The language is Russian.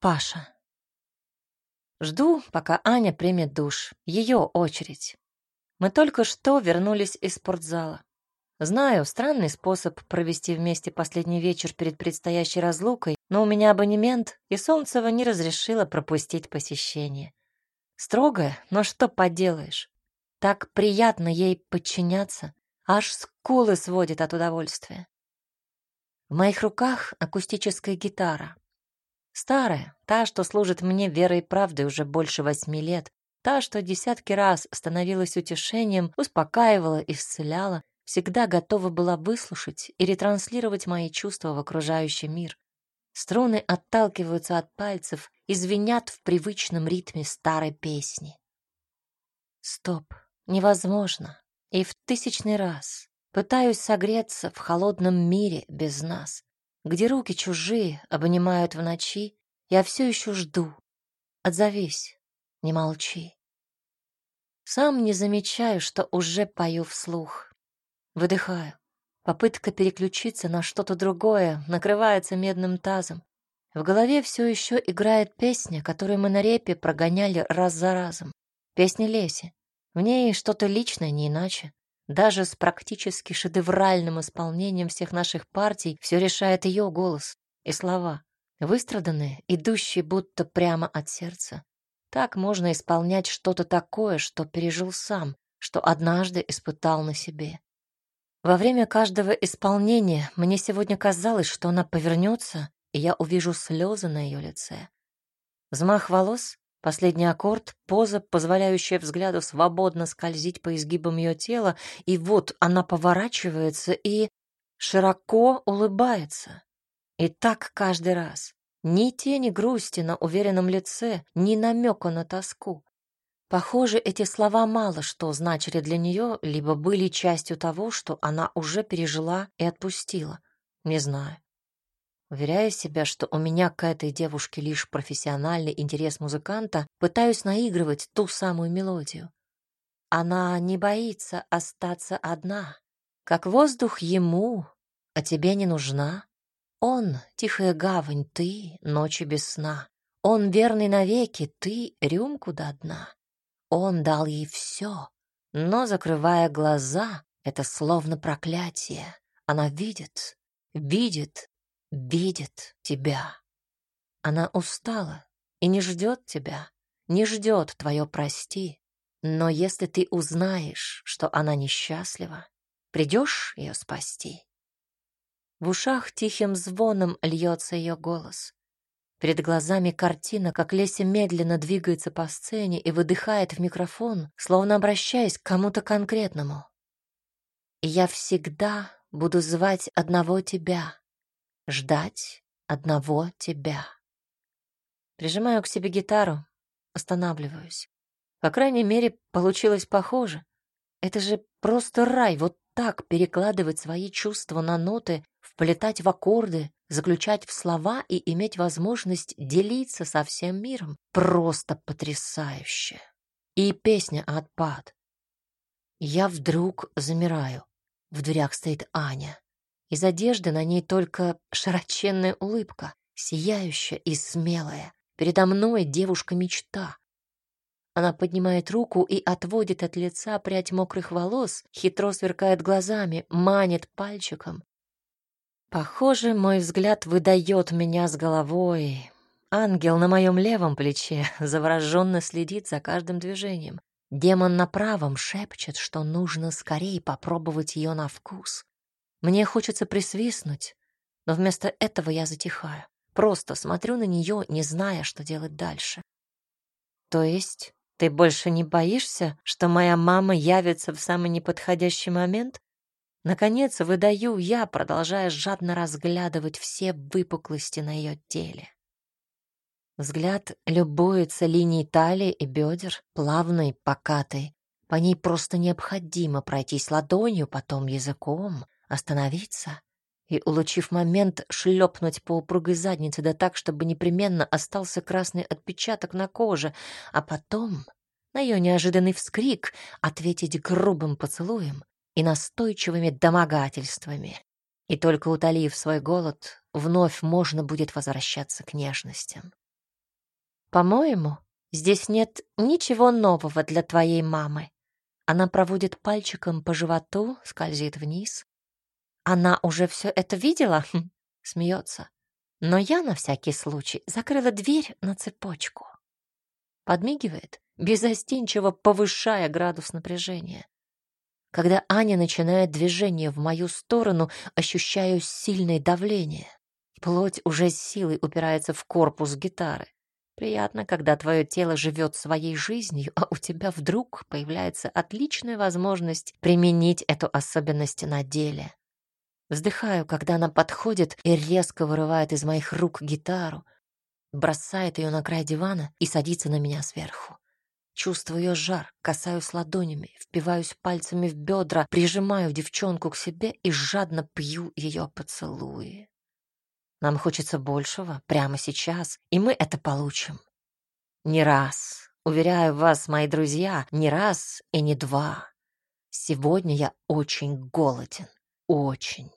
Паша. Жду, пока Аня примет душ. Ее очередь. Мы только что вернулись из спортзала. Знаю, странный способ провести вместе последний вечер перед предстоящей разлукой, но у меня абонемент, и Солнцева не разрешила пропустить посещение. Строгая, но что поделаешь. Так приятно ей подчиняться, аж скулы сводит от удовольствия. В моих руках акустическая гитара. Старая, та, что служит мне верой и правдой уже больше восьми лет, та, что десятки раз становилась утешением, успокаивала, исцеляла, всегда готова была выслушать и ретранслировать мои чувства в окружающий мир. Струны отталкиваются от пальцев и звенят в привычном ритме старой песни. Стоп, невозможно. И в тысячный раз пытаюсь согреться в холодном мире без нас, где руки чужие обнимают в ночи, я все еще жду. Отзовись, не молчи. Сам не замечаю, что уже пою вслух. Выдыхаю. Попытка переключиться на что-то другое накрывается медным тазом. В голове все еще играет песня, которую мы на репе прогоняли раз за разом. Песня Леси. В ней что-то личное, не иначе. Даже с практически шедевральным исполнением всех наших партий все решает ее голос и слова, выстраданные, идущие будто прямо от сердца. Так можно исполнять что-то такое, что пережил сам, что однажды испытал на себе. Во время каждого исполнения мне сегодня казалось, что она повернется, и я увижу слезы на ее лице. Взмах волос, последний аккорд, поза, позволяющая взгляду свободно скользить по изгибам ее тела, и вот она поворачивается и широко улыбается. И так каждый раз. Ни тени грусти на уверенном лице, ни намека на тоску. Похоже, эти слова мало что значили для нее, либо были частью того, что она уже пережила и отпустила. Не знаю. Уверяя себя, что у меня к этой девушке лишь профессиональный интерес музыканта, пытаюсь наигрывать ту самую мелодию. Она не боится остаться одна. Как воздух ему, а тебе не нужна. Он — тихая гавань, ты — ночи без сна. Он верный навеки, ты — рюмку до дна. Он дал ей все, но, закрывая глаза, это словно проклятие. Она видит, видит, видит тебя. Она устала и не ждет тебя, не ждет твое прости. Но если ты узнаешь, что она несчастлива, придешь ее спасти. В ушах тихим звоном льется ее голос. Перед глазами картина, как Леся медленно двигается по сцене и выдыхает в микрофон, словно обращаясь к кому-то конкретному. «Я всегда буду звать одного тебя, ждать одного тебя». Прижимаю к себе гитару, останавливаюсь. По крайней мере, получилось похоже. Это же просто рай, вот так перекладывать свои чувства на ноты, вплетать в аккорды, заключать в слова и иметь возможность делиться со всем миром. Просто потрясающе. И песня «Отпад». Я вдруг замираю. В дверях стоит Аня. Из одежды на ней только широченная улыбка, сияющая и смелая. Передо мной девушка-мечта. Она поднимает руку и отводит от лица прядь мокрых волос, хитро сверкает глазами, манит пальчиком. Похоже, мой взгляд выдает меня с головой. Ангел на моем левом плече завороженно следит за каждым движением. Демон на правом шепчет, что нужно скорее попробовать ее на вкус. Мне хочется присвистнуть, но вместо этого я затихаю. Просто смотрю на нее, не зная, что делать дальше. То есть ты больше не боишься, что моя мама явится в самый неподходящий момент? Наконец выдаю я, продолжая жадно разглядывать все выпуклости на ее теле. Взгляд любуется линией талии и бедер, плавной, покатой. По ней просто необходимо пройтись ладонью, потом языком, остановиться и, улучив момент, шлепнуть по упругой заднице, да так, чтобы непременно остался красный отпечаток на коже, а потом на ее неожиданный вскрик ответить грубым поцелуем и настойчивыми домогательствами. И только утолив свой голод, вновь можно будет возвращаться к нежностям. По-моему, здесь нет ничего нового для твоей мамы. Она проводит пальчиком по животу, скользит вниз. Она уже все это видела? Хм, смеется. Но я на всякий случай закрыла дверь на цепочку. Подмигивает, безостенчиво повышая градус напряжения. Когда Аня начинает движение в мою сторону, ощущаю сильное давление. Плоть уже с силой упирается в корпус гитары. Приятно, когда твое тело живет своей жизнью, а у тебя вдруг появляется отличная возможность применить эту особенность на деле. Вздыхаю, когда она подходит и резко вырывает из моих рук гитару, бросает ее на край дивана и садится на меня сверху. Чувствую ее жар, касаюсь ладонями, впиваюсь пальцами в бедра, прижимаю девчонку к себе и жадно пью ее поцелуи. Нам хочется большего прямо сейчас, и мы это получим. Не раз, уверяю вас, мои друзья, не раз и не два. Сегодня я очень голоден, очень.